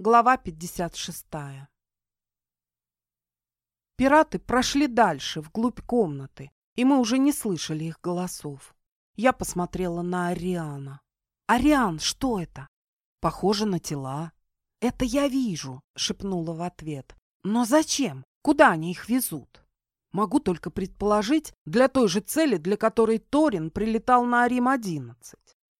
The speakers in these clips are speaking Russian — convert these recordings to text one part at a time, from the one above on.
Глава 56 Пираты прошли дальше, вглубь комнаты, и мы уже не слышали их голосов. Я посмотрела на Ариана. «Ариан, что это?» «Похоже на тела». «Это я вижу», — шепнула в ответ. «Но зачем? Куда они их везут?» Могу только предположить, для той же цели, для которой Торин прилетал на Арим-11.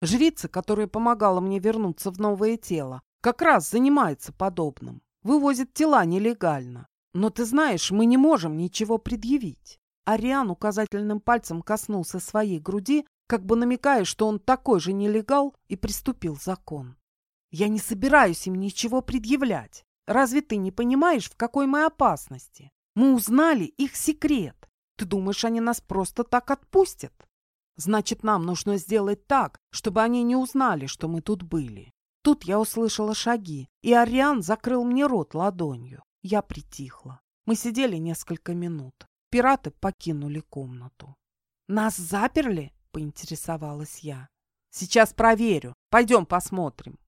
Жрица, которая помогала мне вернуться в новое тело, как раз занимается подобным. Вывозит тела нелегально. Но ты знаешь, мы не можем ничего предъявить. Ариан указательным пальцем коснулся своей груди, как бы намекая, что он такой же нелегал и приступил закон. Я не собираюсь им ничего предъявлять. Разве ты не понимаешь, в какой мы опасности? Мы узнали их секрет. Ты думаешь, они нас просто так отпустят? Значит, нам нужно сделать так, чтобы они не узнали, что мы тут были. Тут я услышала шаги, и Ариан закрыл мне рот ладонью. Я притихла. Мы сидели несколько минут. Пираты покинули комнату. «Нас заперли?» — поинтересовалась я. «Сейчас проверю. Пойдем посмотрим».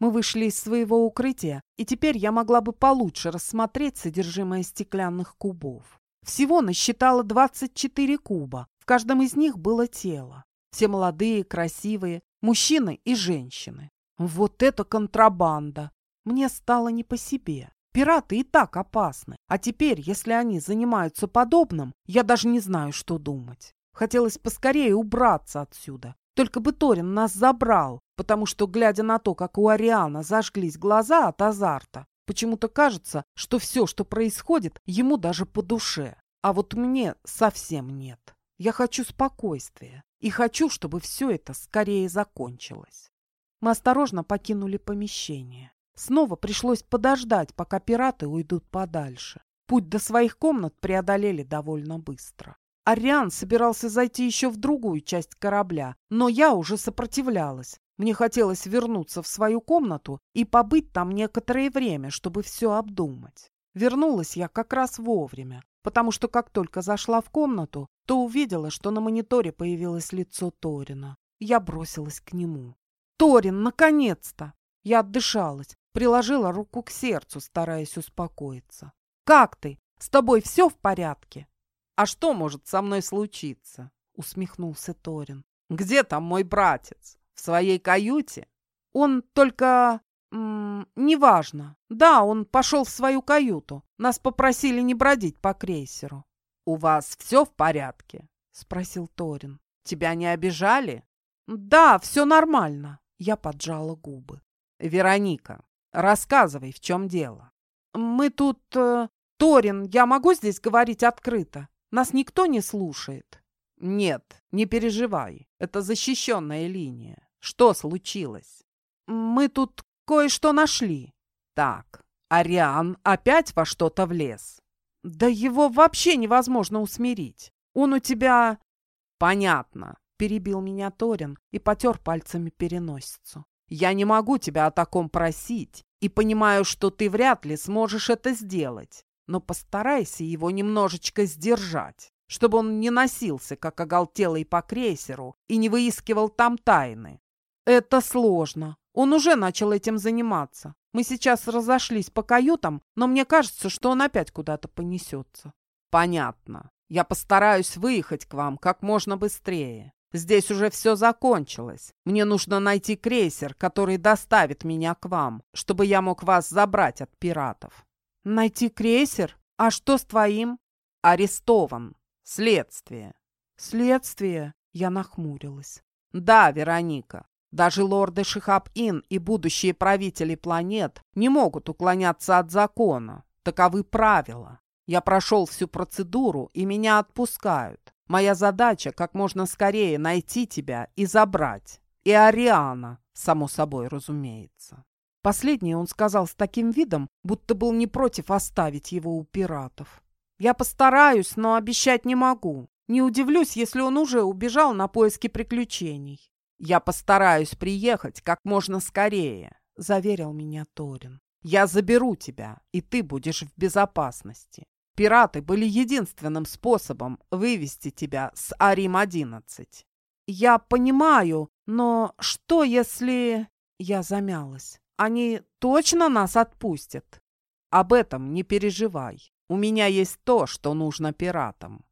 Мы вышли из своего укрытия, и теперь я могла бы получше рассмотреть содержимое стеклянных кубов. Всего насчитала 24 куба. В каждом из них было тело. Все молодые, красивые, мужчины и женщины. Вот это контрабанда! Мне стало не по себе. Пираты и так опасны. А теперь, если они занимаются подобным, я даже не знаю, что думать. Хотелось поскорее убраться отсюда. Только бы Торин нас забрал, потому что, глядя на то, как у Ариана зажглись глаза от азарта, почему-то кажется, что все, что происходит, ему даже по душе. А вот мне совсем нет. Я хочу спокойствия и хочу, чтобы все это скорее закончилось. Мы осторожно покинули помещение. Снова пришлось подождать, пока пираты уйдут подальше. Путь до своих комнат преодолели довольно быстро. Ариан собирался зайти еще в другую часть корабля, но я уже сопротивлялась. Мне хотелось вернуться в свою комнату и побыть там некоторое время, чтобы все обдумать. Вернулась я как раз вовремя, потому что как только зашла в комнату, то увидела, что на мониторе появилось лицо Торина. Я бросилась к нему. «Торин, наконец-то!» Я отдышалась, приложила руку к сердцу, стараясь успокоиться. «Как ты? С тобой все в порядке?» «А что может со мной случиться?» — усмехнулся Торин. «Где там мой братец? В своей каюте?» «Он только...» М -м, «Неважно. Да, он пошел в свою каюту. Нас попросили не бродить по крейсеру». «У вас все в порядке?» — спросил Торин. «Тебя не обижали?» «Да, все нормально». Я поджала губы. «Вероника, рассказывай, в чем дело?» «Мы тут... Э, Торин, я могу здесь говорить открыто? Нас никто не слушает?» «Нет, не переживай. Это защищенная линия. Что случилось?» «Мы тут кое-что нашли». «Так, Ариан опять во что-то влез?» «Да его вообще невозможно усмирить. Он у тебя...» «Понятно», — перебил меня Торин и потер пальцами переносицу. Я не могу тебя о таком просить и понимаю, что ты вряд ли сможешь это сделать, но постарайся его немножечко сдержать, чтобы он не носился, как оголтелый по крейсеру, и не выискивал там тайны. Это сложно. Он уже начал этим заниматься. Мы сейчас разошлись по каютам, но мне кажется, что он опять куда-то понесется. Понятно. Я постараюсь выехать к вам как можно быстрее. Здесь уже все закончилось. Мне нужно найти крейсер, который доставит меня к вам, чтобы я мог вас забрать от пиратов». «Найти крейсер? А что с твоим?» «Арестован. Следствие». «Следствие?» Я нахмурилась. «Да, Вероника. Даже лорды Шихаб-Ин и будущие правители планет не могут уклоняться от закона. Таковы правила. Я прошел всю процедуру, и меня отпускают. Моя задача как можно скорее найти тебя и забрать. И Ариана, само собой, разумеется. Последнее он сказал с таким видом, будто был не против оставить его у пиратов. Я постараюсь, но обещать не могу. Не удивлюсь, если он уже убежал на поиски приключений. Я постараюсь приехать как можно скорее, заверил меня Торин. Я заберу тебя, и ты будешь в безопасности. Пираты были единственным способом вывести тебя с Арим-11. Я понимаю, но что если... Я замялась. Они точно нас отпустят? Об этом не переживай. У меня есть то, что нужно пиратам.